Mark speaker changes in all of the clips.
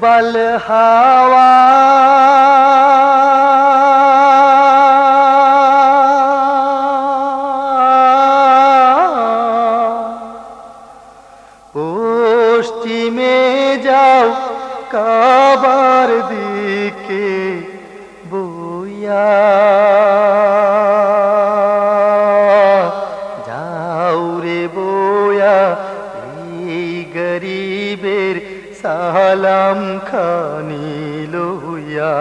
Speaker 1: উবাল হাওয়া। পশ্চিমে যাও কাবার দিকে বইয়া। যাও রে বয়া এই গরিবের সালাম খানি লইয়া।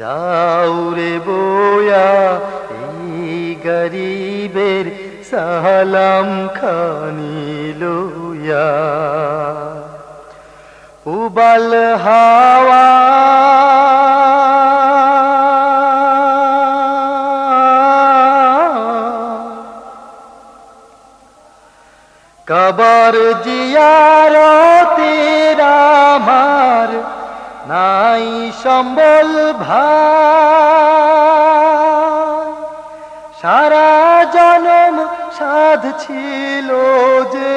Speaker 1: যাও রে বয়া, এই গরিবের সালাম খানি লইয়া। উবাল হাওয়া কবর জিয়ারতের নাই সম্বল ভাই। সারা জনম সাধ ছিল যে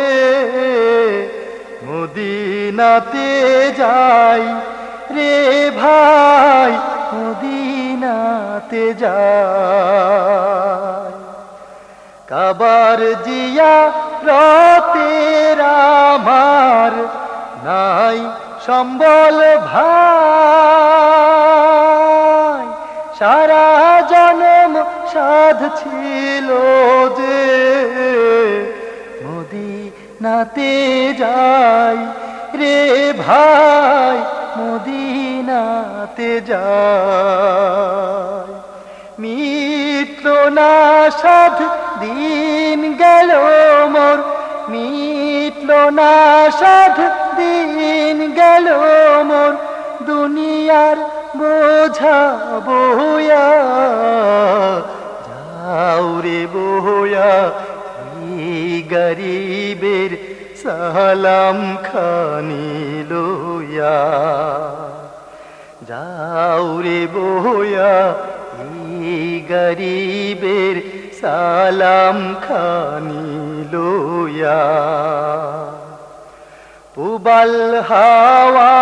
Speaker 1: মদিনাতে যাই রে ভাই, মদিনাতে যাই। কাবার জিয়া রতের আমার নাই সম্বল ভাই। সারা জনম সাধ ছিল যে মোদি নাতে যাই রে ভাই, মদিনাতে যাই। মিটল না সাধ দিন গেল মোর মিটল না সাধ দিন গেল মোর, দুনিয়ার বোঝা বইয়া যাও রে এই গরিবের সালাম খানি লইয়া। যাও রে এই গরিবের সালাম খানি লইয়া। উবাল হাওয়া।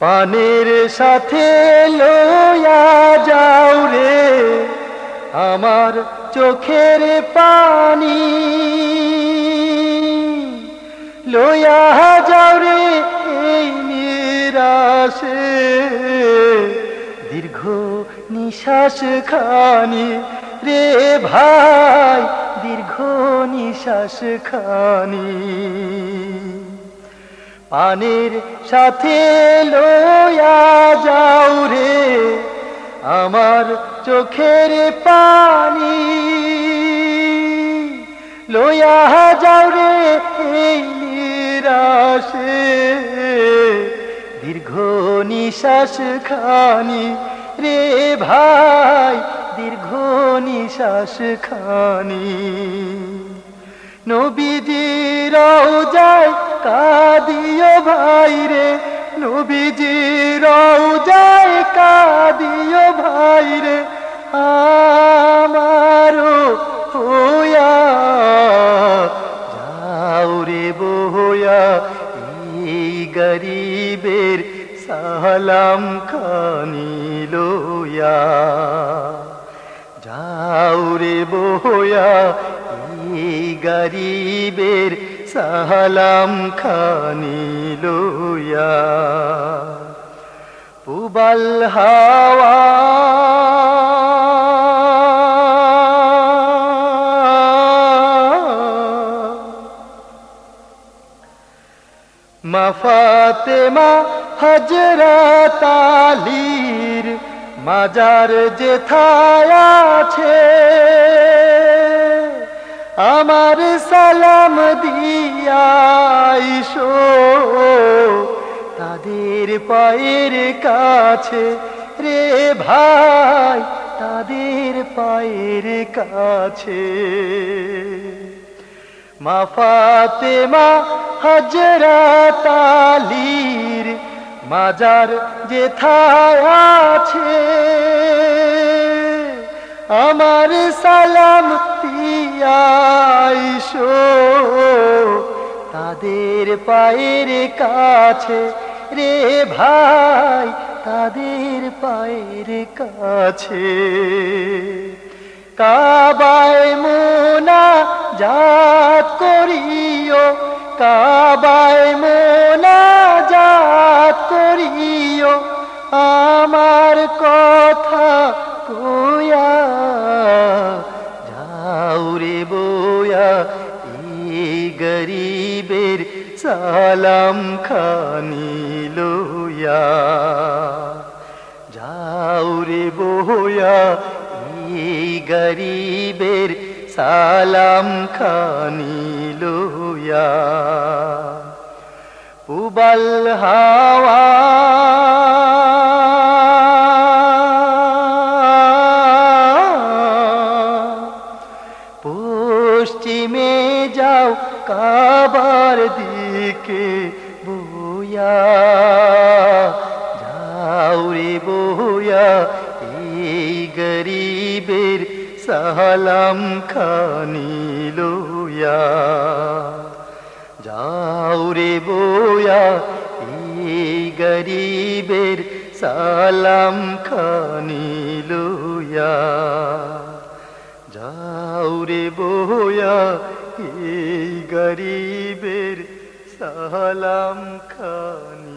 Speaker 1: পানের সাথে লইয়া যাও রে, আমার চোখের পানি। লইয়া যাও রে। নিরাশে দীর্ঘ নিশ্বাস খানি রে ভাই, দীর্ঘ নিশ্বাস খানি পানির সাথে লইয়া যাও রে, আমার চোখের পানি। লইয়া যাও রে এই নিরাশে। দীর্ঘ নিশ্বাস খানি রে ভাই, দীর্ঘ নিশ্বাস খানি নবীজি যায় কাদিও ভাই রে নবীজি যায় কাদিও ভাই রে। সালাম খানি লোয়া যাও রে বইয়া এই গরিবের সালাম খানি লোয়া পুবাল হাওয়া মাফাতেমা হজরত আলীর মাজার যেথায় আছে, আমার সালাম দিয়াইশো তাদের পায়ের কাছে রে ভাই, তাদের পায়ের কাছে। মাফাতে মা হজরত মাজার যেথায় আছে। আমার সালাম পিয়াইশো তাদের পায়ের কাছে রে ভাই, তাদের পায়ের কাছে। কাবায় মোনা জাত করিও জাত করিও, আমার কথা কোয়া যাও রে বোয়া এই গরিবের সালাম খানি লোয়া যাও রে বোয়া এই গরিবের সালাম খানি লোয়া উবাল হাওয়া দিকে বইয়া? যাও রে বইয়া, এই গরিবের সালাম খানি লোয়া যাও রে বইয়া, এই গরিবের সালাম খানি লোয়া যাও রে বইয়া, এই গরিবের সালাম খান।